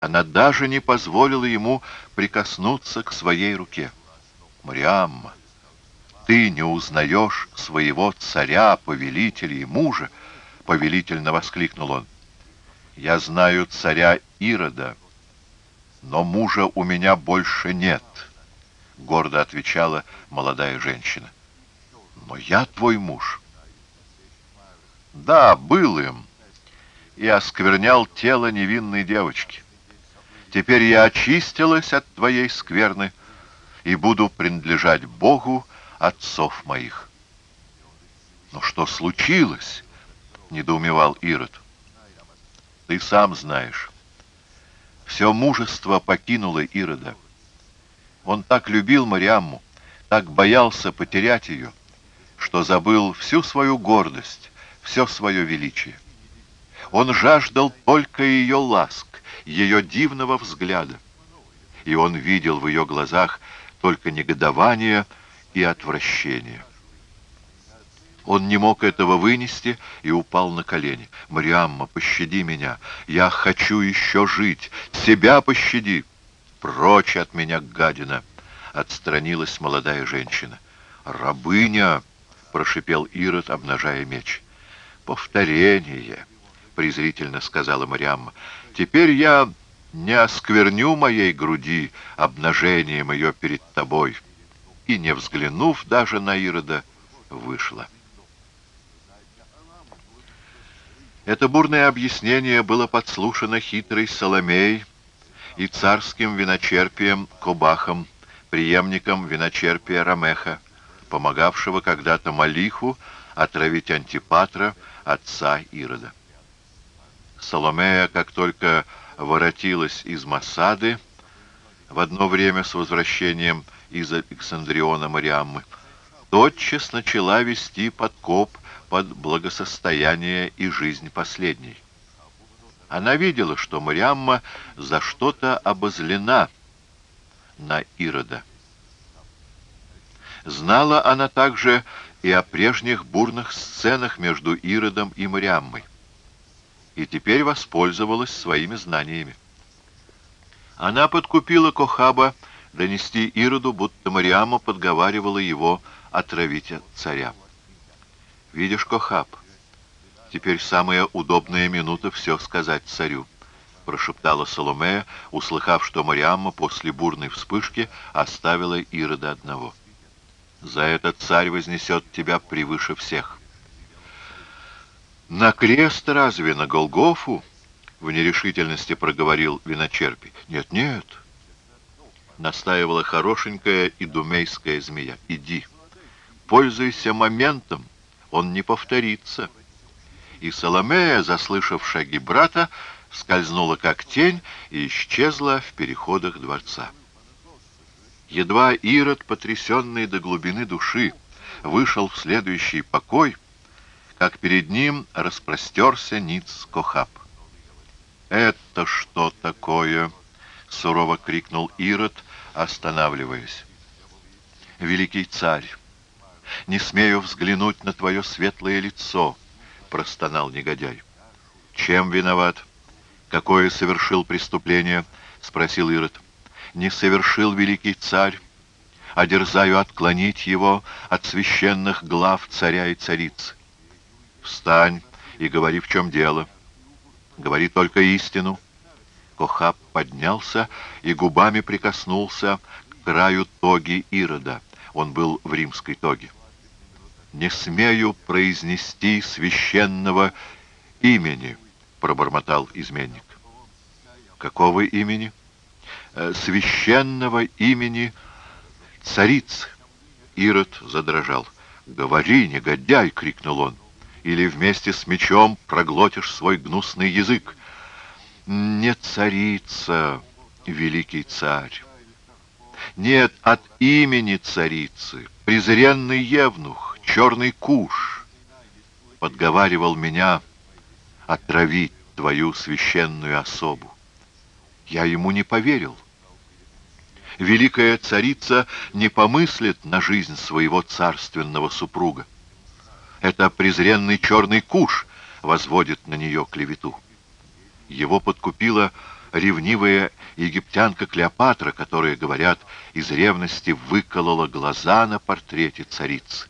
Она даже не позволила ему прикоснуться к своей руке. «Мариамма, ты не узнаешь своего царя, повелителя и мужа?» — повелительно воскликнул он. «Я знаю царя Ирода, но мужа у меня больше нет», — гордо отвечала молодая женщина. «Но я твой муж». «Да, был им, и осквернял тело невинной девочки. Теперь я очистилась от твоей скверны и буду принадлежать Богу отцов моих». «Но что случилось?» — недоумевал Ирод. «Ты сам знаешь». Все мужество покинуло Ирода. Он так любил Мариамму, так боялся потерять ее, что забыл всю свою гордость, все свое величие. Он жаждал только ее ласк, ее дивного взгляда. И он видел в ее глазах только негодование и отвращение. Он не мог этого вынести и упал на колени. «Мариамма, пощади меня! Я хочу еще жить! Себя пощади!» «Прочь от меня, гадина!» — отстранилась молодая женщина. «Рабыня!» — прошипел Ирод, обнажая меч. «Повторение!» — презрительно сказала Мариамма. «Теперь я не оскверню моей груди обнажением ее перед тобой». И, не взглянув даже на Ирода, вышла. Это бурное объяснение было подслушано хитрой Соломеей и царским виночерпием Кобахом, преемником виночерпия Рамеха, помогавшего когда-то Малиху отравить Антипатра, отца Ирода. Соломея, как только воротилась из Масады, в одно время с возвращением из Александриона Мариаммы, тотчас начала вести подкоп под благосостояние и жизнь последней. Она видела, что Мариамма за что-то обозлена на Ирода. Знала она также и о прежних бурных сценах между Иродом и Мариаммой, и теперь воспользовалась своими знаниями. Она подкупила Кохаба донести Ироду, будто Мариамма подговаривала его отравить царя. «Видишь, Кохаб, теперь самая удобная минута все сказать царю», прошептала Соломея, услыхав, что Мариамма после бурной вспышки оставила Ирода одного. «За это царь вознесет тебя превыше всех». «На крест разве, на Голгофу?» — в нерешительности проговорил виночерпий. «Нет, нет», — настаивала хорошенькая идумейская змея. «Иди, пользуйся моментом, он не повторится. И Соломея, заслышав шаги брата, скользнула как тень и исчезла в переходах дворца. Едва Ирод, потрясенный до глубины души, вышел в следующий покой, как перед ним распростерся Ниц Кохаб. «Это что такое?» — сурово крикнул Ирод, останавливаясь. «Великий царь, не смею взглянуть на твое светлое лицо», — простонал негодяй. «Чем виноват? Какое совершил преступление?» — спросил Ирод. «Не совершил великий царь, а дерзаю отклонить его от священных глав царя и царицы. Встань и говори, в чем дело. Говори только истину». Кохаб поднялся и губами прикоснулся к краю тоги Ирода. Он был в римской тоге не смею произнести священного имени, пробормотал изменник. Какого имени? Э, священного имени царицы. Ирод задрожал. «Говори, негодяй!» — крикнул он. «Или вместе с мечом проглотишь свой гнусный язык!» «Не царица, великий царь!» «Нет, от имени царицы, презренный евнух!» черный куш подговаривал меня отравить твою священную особу. Я ему не поверил. Великая царица не помыслит на жизнь своего царственного супруга. Это презренный черный куш возводит на нее клевету. Его подкупила ревнивая египтянка Клеопатра, которая, говорят, из ревности выколола глаза на портрете царицы.